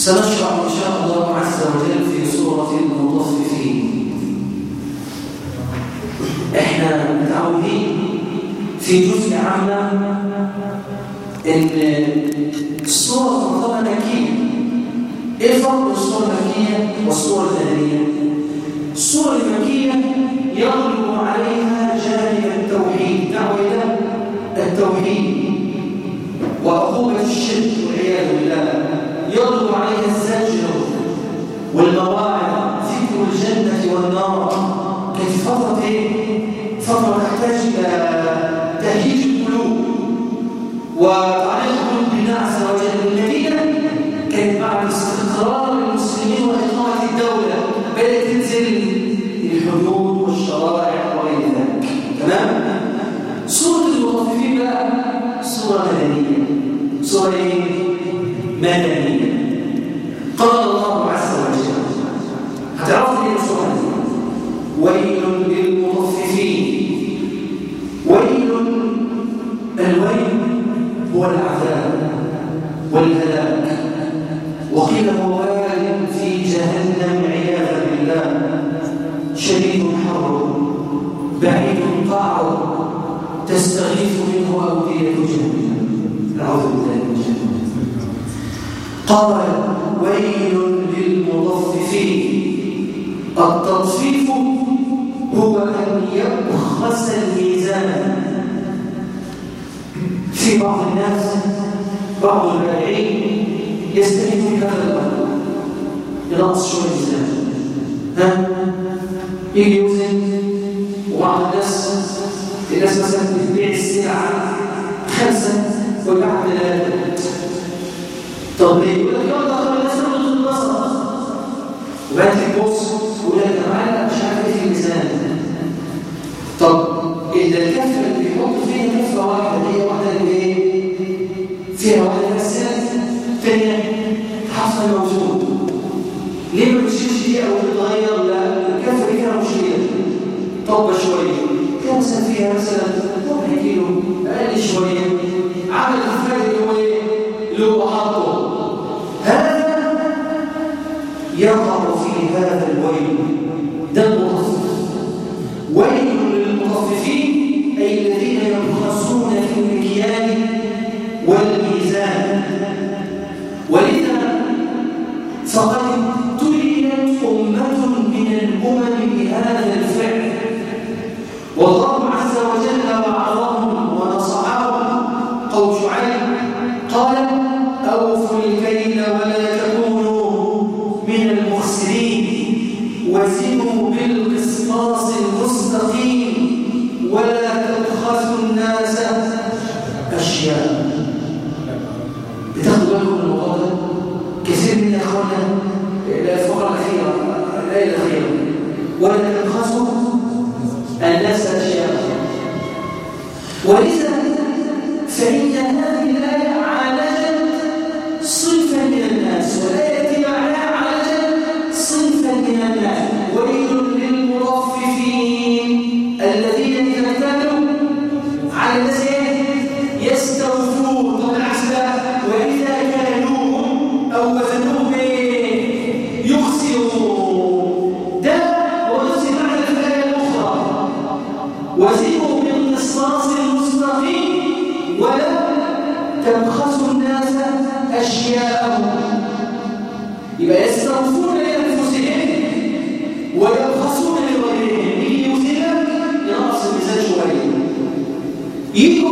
سنشرح إن شاء الله عز وجل في سورة المطففين. إحنا متعودين في جزء عامة إن الصورة تعتبر مكية إيه فرق الصورة المكية والصورة المدنية؟ الصورة المكية يغلب عليها جانب التوحيد دعوة التوحيد. وعقوبة الشرك والعياذ بالله. يغلب عليها الزجر والمواعظ ذكر الجنة والنار كانت فترة إيه؟ فترة تحتاج إلى تهييج القلوب وتعليق القلوب بالله عز وجل المدينة كانت بعد استقرار المسلمين وإقامة الدولة بدأت تنزل الحدود والشرائع وغير ذلك تمام؟ سورة المطففين بقى سورة مدنية سورة إيه؟ مدنية قال الله عز وجل هتعرفوا إيه سورة ويل للمطففين. ويل الويل هو العذاب والهلاك. وقيل موال في جهنم عياذا بالله. شديد حر بعيد قعر تستغيث منه أودية جهنم. أعوذ بالله من جهنم قال ويل للمطففين. التطفيف هو أن يبخس الميزان. في بعض الناس بعض البائعين يستهدف هذا الأمر ينقص شوية إذا الكفة اللي بيحط فيها كفة واحدة هي واحدة اللي إيه؟ فيها واحدة بس الثانية حصل موجود. ليه ما بتشيلش دي أو تتغير لا الكفة دي فيها مشكلة. طب شوية. مثلا فيها مثلا ربع كيلو؟ أقل شوية. عمل الفرق اللي هو إيه؟ اللي هو حاطه هذا يقع في هذا الويل. ده الاخيره ولا تبخسوا الناس اشياء ولذا تبخسوا الناس أشياءهم. يبقى يستوفون لأنفسهم ويبخسون لغيرهم. يجي يوزنك ينقص الميزان شوية. يجي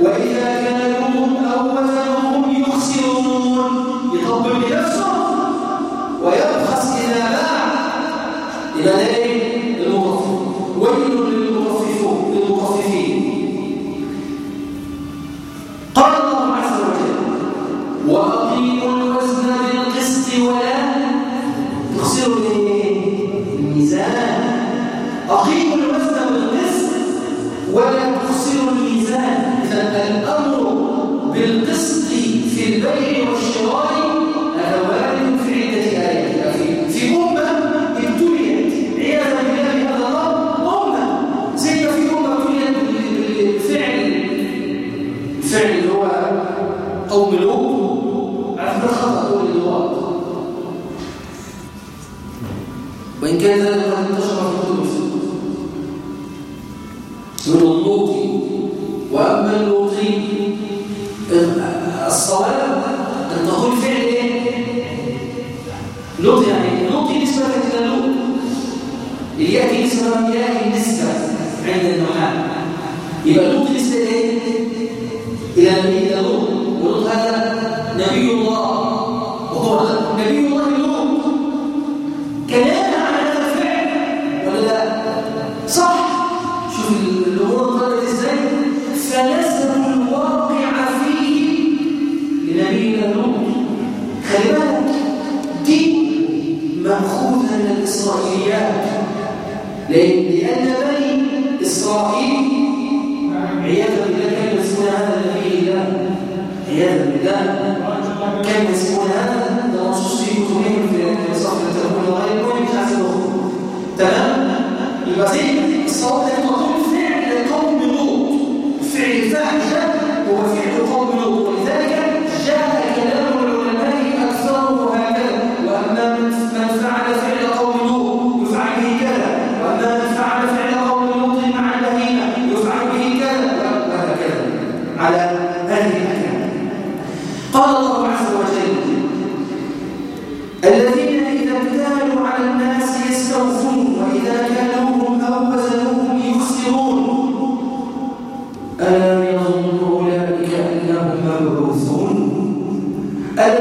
وإذا أو ملوك عند خطأ الإضواء وإن كان ذلك قد انتشر في كتب من اللوطي وأما اللوطي الصواب أن تقول فعل إيه؟ لوط يعني لوطي نسبة إلى لوط. ليأتي نسبة يأتي نسبة عند النحاة. يبقى لوط نسبة إيه؟ إلى إلى لوط. يقول هذا نبي الله. وهو نبي الله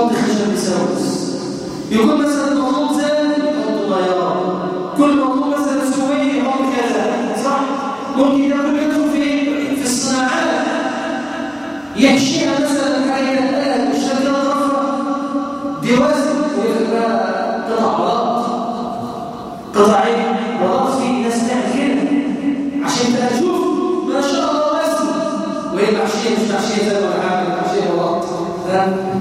خط خشب سوس يكون مثلا المطلوب زاد خط طيار كل مطلوب مثلا سوي أو كذا صح؟ ممكن يكون كله في في الصناعات يحشيها مثلا حاجة الآن شكل ضفره دي وزن ويبقى قطع غلط. قطعين غلط في ناس تعمل عشان تشوف ما شاء الله وزن ويبقى عشان مش عشان زي ما عامل عشان غلط. فاهم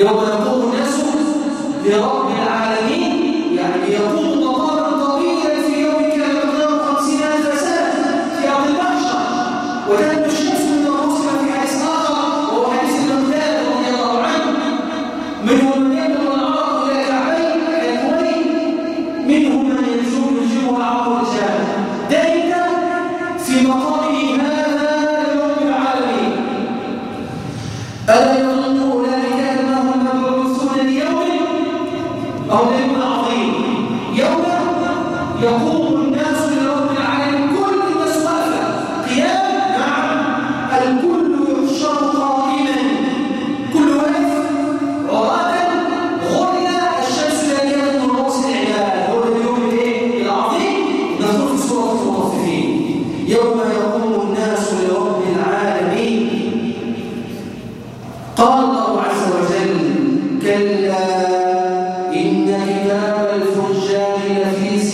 Eu vou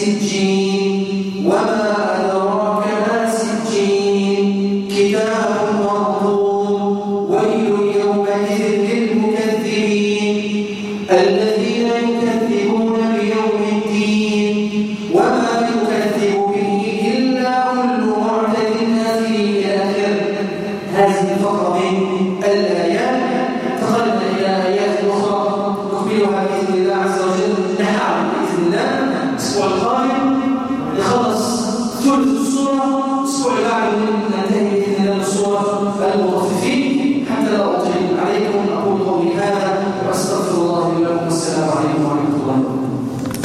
سجين. وما أدراك ما سجين. كتاب مرضوم ويل يومئذ للمكذبين. الذين يكذبون بيوم الدين. وما يكذب به إلا كل معتد أثيم آخر هذه فقط